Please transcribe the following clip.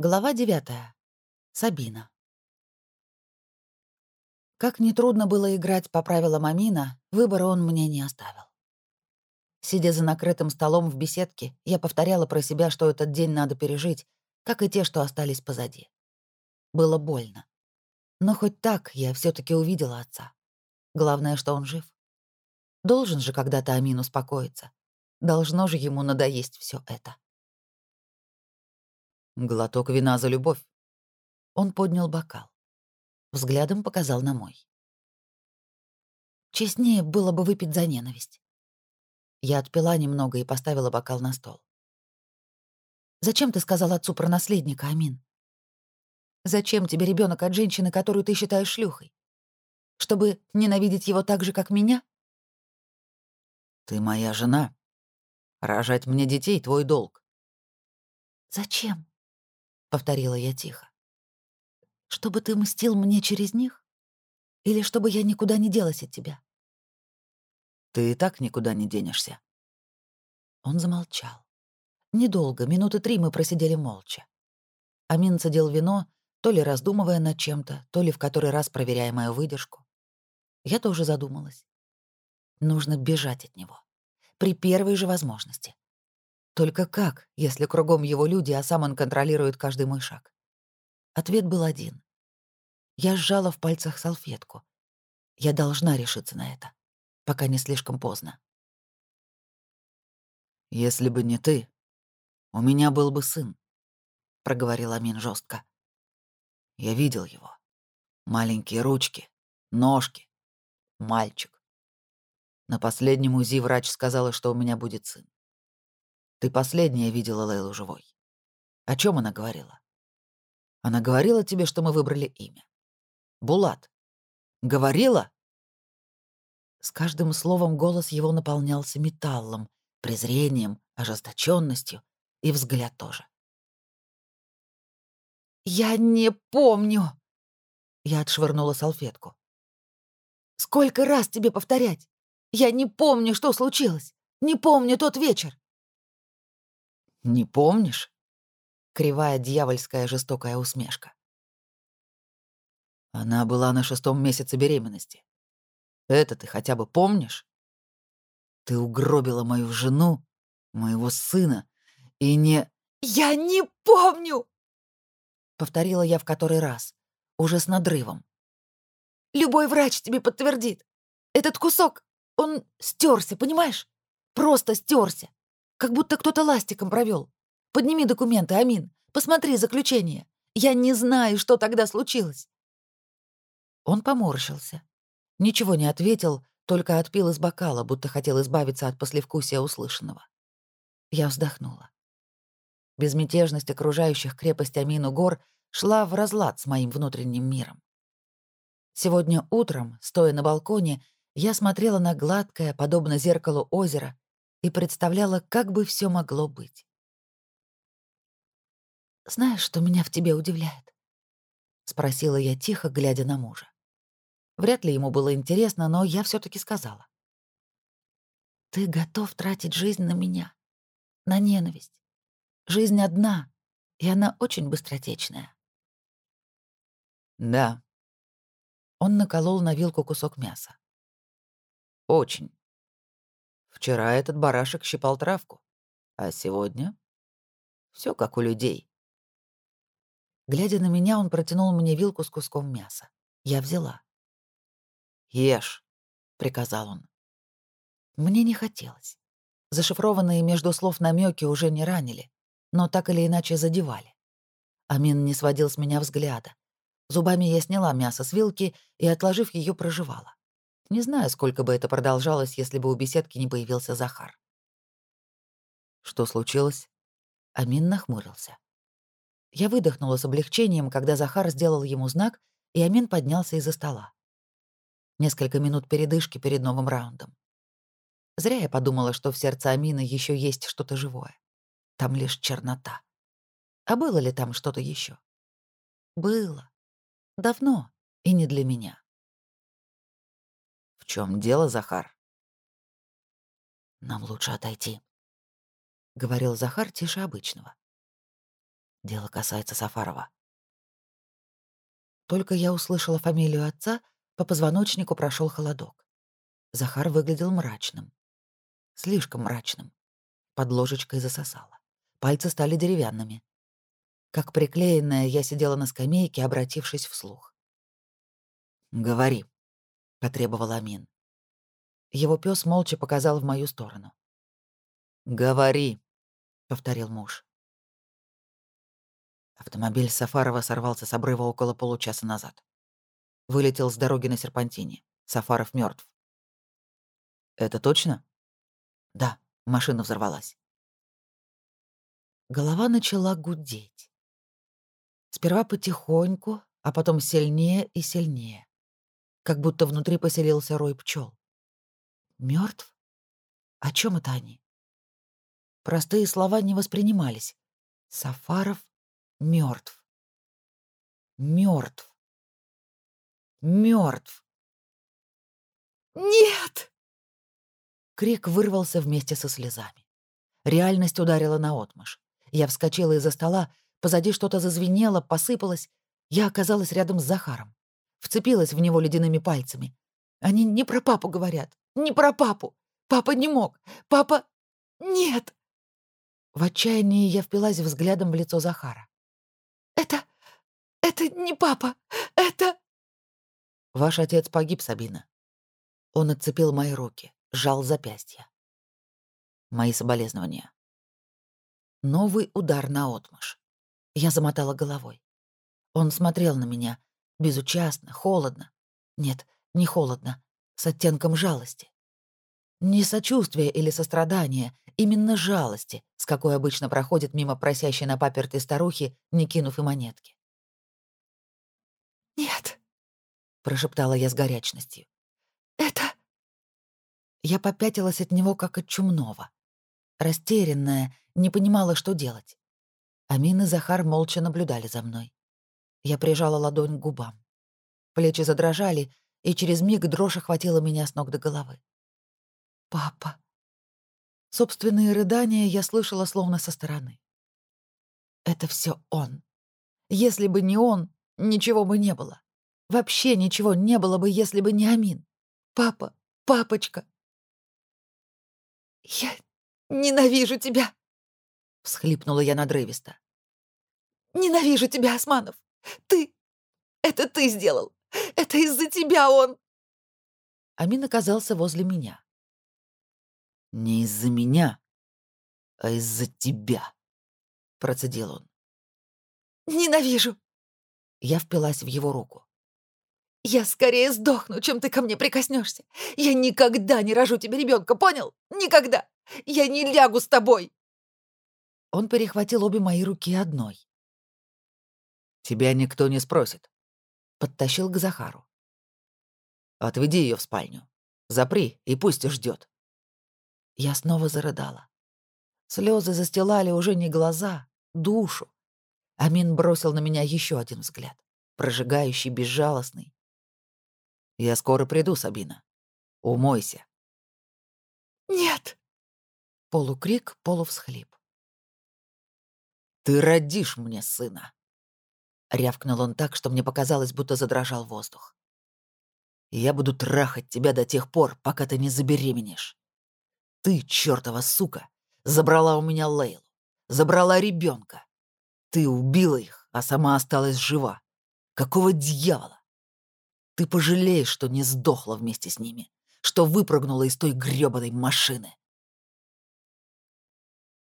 Глава 9. Сабина. Как нетрудно было играть по правилам Амина, выбора он мне не оставил. Сидя за накрытым столом в беседке, я повторяла про себя, что этот день надо пережить, как и те, что остались позади. Было больно. Но хоть так я все таки увидела отца. Главное, что он жив. Должен же когда-то Амин успокоиться. Должно же ему надоесть все это. Глоток вина за любовь. Он поднял бокал. Взглядом показал на мой. Честнее было бы выпить за ненависть. Я отпила немного и поставила бокал на стол. «Зачем ты сказал отцу про наследника, Амин? Зачем тебе ребенок от женщины, которую ты считаешь шлюхой? Чтобы ненавидеть его так же, как меня?» «Ты моя жена. Рожать мне детей — твой долг». «Зачем?» — повторила я тихо. «Чтобы ты мстил мне через них? Или чтобы я никуда не делась от тебя?» «Ты и так никуда не денешься». Он замолчал. Недолго, минуты три мы просидели молча. Амин цедил вино, то ли раздумывая над чем-то, то ли в который раз проверяя мою выдержку. Я тоже задумалась. Нужно бежать от него. При первой же возможности. Только как, если кругом его люди, а сам он контролирует каждый мой шаг? Ответ был один. Я сжала в пальцах салфетку. Я должна решиться на это, пока не слишком поздно. «Если бы не ты, у меня был бы сын», — проговорил Амин жестко. Я видел его. Маленькие ручки, ножки, мальчик. На последнем УЗИ врач сказала, что у меня будет сын. Ты последняя видела Лейлу живой. О чем она говорила? Она говорила тебе, что мы выбрали имя. Булат. Говорила? С каждым словом голос его наполнялся металлом, презрением, ожесточенностью и взгляд тоже. «Я не помню!» Я отшвырнула салфетку. «Сколько раз тебе повторять? Я не помню, что случилось. Не помню тот вечер. Не помнишь? Кривая дьявольская жестокая усмешка. Она была на шестом месяце беременности. Это ты хотя бы помнишь? Ты угробила мою жену, моего сына, и не... «Я не помню!» Повторила я в который раз, уже с надрывом. «Любой врач тебе подтвердит. Этот кусок, он стерся, понимаешь? Просто стерся. Как будто кто-то ластиком провел. Подними документы, Амин. Посмотри заключение. Я не знаю, что тогда случилось. Он поморщился. Ничего не ответил, только отпил из бокала, будто хотел избавиться от послевкусия услышанного. Я вздохнула. Безмятежность окружающих крепость Амину гор шла в разлад с моим внутренним миром. Сегодня утром, стоя на балконе, я смотрела на гладкое, подобно зеркалу озеро, и представляла, как бы все могло быть. «Знаешь, что меня в тебе удивляет?» — спросила я тихо, глядя на мужа. Вряд ли ему было интересно, но я все таки сказала. «Ты готов тратить жизнь на меня, на ненависть. Жизнь одна, и она очень быстротечная». «Да». Он наколол на вилку кусок мяса. «Очень». Вчера этот барашек щипал травку, а сегодня все как у людей. Глядя на меня, он протянул мне вилку с куском мяса. Я взяла. «Ешь», — приказал он. Мне не хотелось. Зашифрованные между слов намеки уже не ранили, но так или иначе задевали. Амин не сводил с меня взгляда. Зубами я сняла мясо с вилки и, отложив ее, проживала. Не знаю, сколько бы это продолжалось, если бы у беседки не появился Захар. Что случилось? Амин нахмурился. Я выдохнула с облегчением, когда Захар сделал ему знак, и Амин поднялся из-за стола. Несколько минут передышки перед новым раундом. Зря я подумала, что в сердце Амина еще есть что-то живое. Там лишь чернота. А было ли там что-то еще? Было. Давно, и не для меня чем дело, Захар?» «Нам лучше отойти», — говорил Захар тише обычного. Дело касается Сафарова. Только я услышала фамилию отца, по позвоночнику прошел холодок. Захар выглядел мрачным. Слишком мрачным. Под ложечкой засосало. Пальцы стали деревянными. Как приклеенная, я сидела на скамейке, обратившись вслух. «Говори», — потребовал Амин. Его пес молча показал в мою сторону. «Говори», — повторил муж. Автомобиль Сафарова сорвался с обрыва около получаса назад. Вылетел с дороги на серпантине. Сафаров мертв. «Это точно?» «Да, машина взорвалась». Голова начала гудеть. Сперва потихоньку, а потом сильнее и сильнее. Как будто внутри поселился рой пчел. Мертв? О чем это они? Простые слова не воспринимались. Сафаров мертв. Мертв. Мертв. Нет! Крик вырвался вместе со слезами. Реальность ударила наотмашь. Я вскочила из-за стола, позади что-то зазвенело, посыпалось. Я оказалась рядом с Захаром. Вцепилась в него ледяными пальцами. Они не про папу говорят. Не про папу. Папа не мог. Папа... Нет. В отчаянии я впилась взглядом в лицо Захара. «Это... это не папа. Это...» «Ваш отец погиб, Сабина». Он отцепил мои руки, сжал запястья. Мои соболезнования. Новый удар на отмаш. Я замотала головой. Он смотрел на меня, безучастно, холодно. Нет, не холодно, с оттенком жалости. Не сочувствия или сострадания, именно жалости, с какой обычно проходит мимо просящей на папертой старухи, не кинув и монетки. «Нет», — прошептала я с горячностью. «Это...» Я попятилась от него, как от чумного. Растерянная, не понимала, что делать. Амин и Захар молча наблюдали за мной. Я прижала ладонь к губам. Плечи задрожали, и через миг дрожь охватила меня с ног до головы. «Папа». Собственные рыдания я слышала словно со стороны. Это все он. Если бы не он, ничего бы не было. Вообще ничего не было бы, если бы не Амин. Папа, папочка. «Я ненавижу тебя!» — всхлипнула я надрывисто. «Ненавижу тебя, Османов! Ты... Это ты сделал! Это из-за тебя он...» Амин оказался возле меня. «Не из-за меня, а из-за тебя», — процедил он. «Ненавижу!» Я впилась в его руку. «Я скорее сдохну, чем ты ко мне прикоснешься. Я никогда не рожу тебе ребенка, понял? Никогда! Я не лягу с тобой!» Он перехватил обе мои руки одной. «Тебя никто не спросит», — подтащил к Захару. «Отведи ее в спальню. Запри и пусть ждет. Я снова зарыдала. Слезы застилали уже не глаза, душу. Амин бросил на меня еще один взгляд, прожигающий, безжалостный. «Я скоро приду, Сабина. Умойся». «Нет!» Полукрик, полувсхлип. «Ты родишь мне сына!» Рявкнул он так, что мне показалось, будто задрожал воздух. «Я буду трахать тебя до тех пор, пока ты не забеременеешь. Ты, чертова сука, забрала у меня Лейлу. Забрала ребенка. Ты убила их, а сама осталась жива. Какого дьявола? Ты пожалеешь, что не сдохла вместе с ними, что выпрыгнула из той грёбаной машины.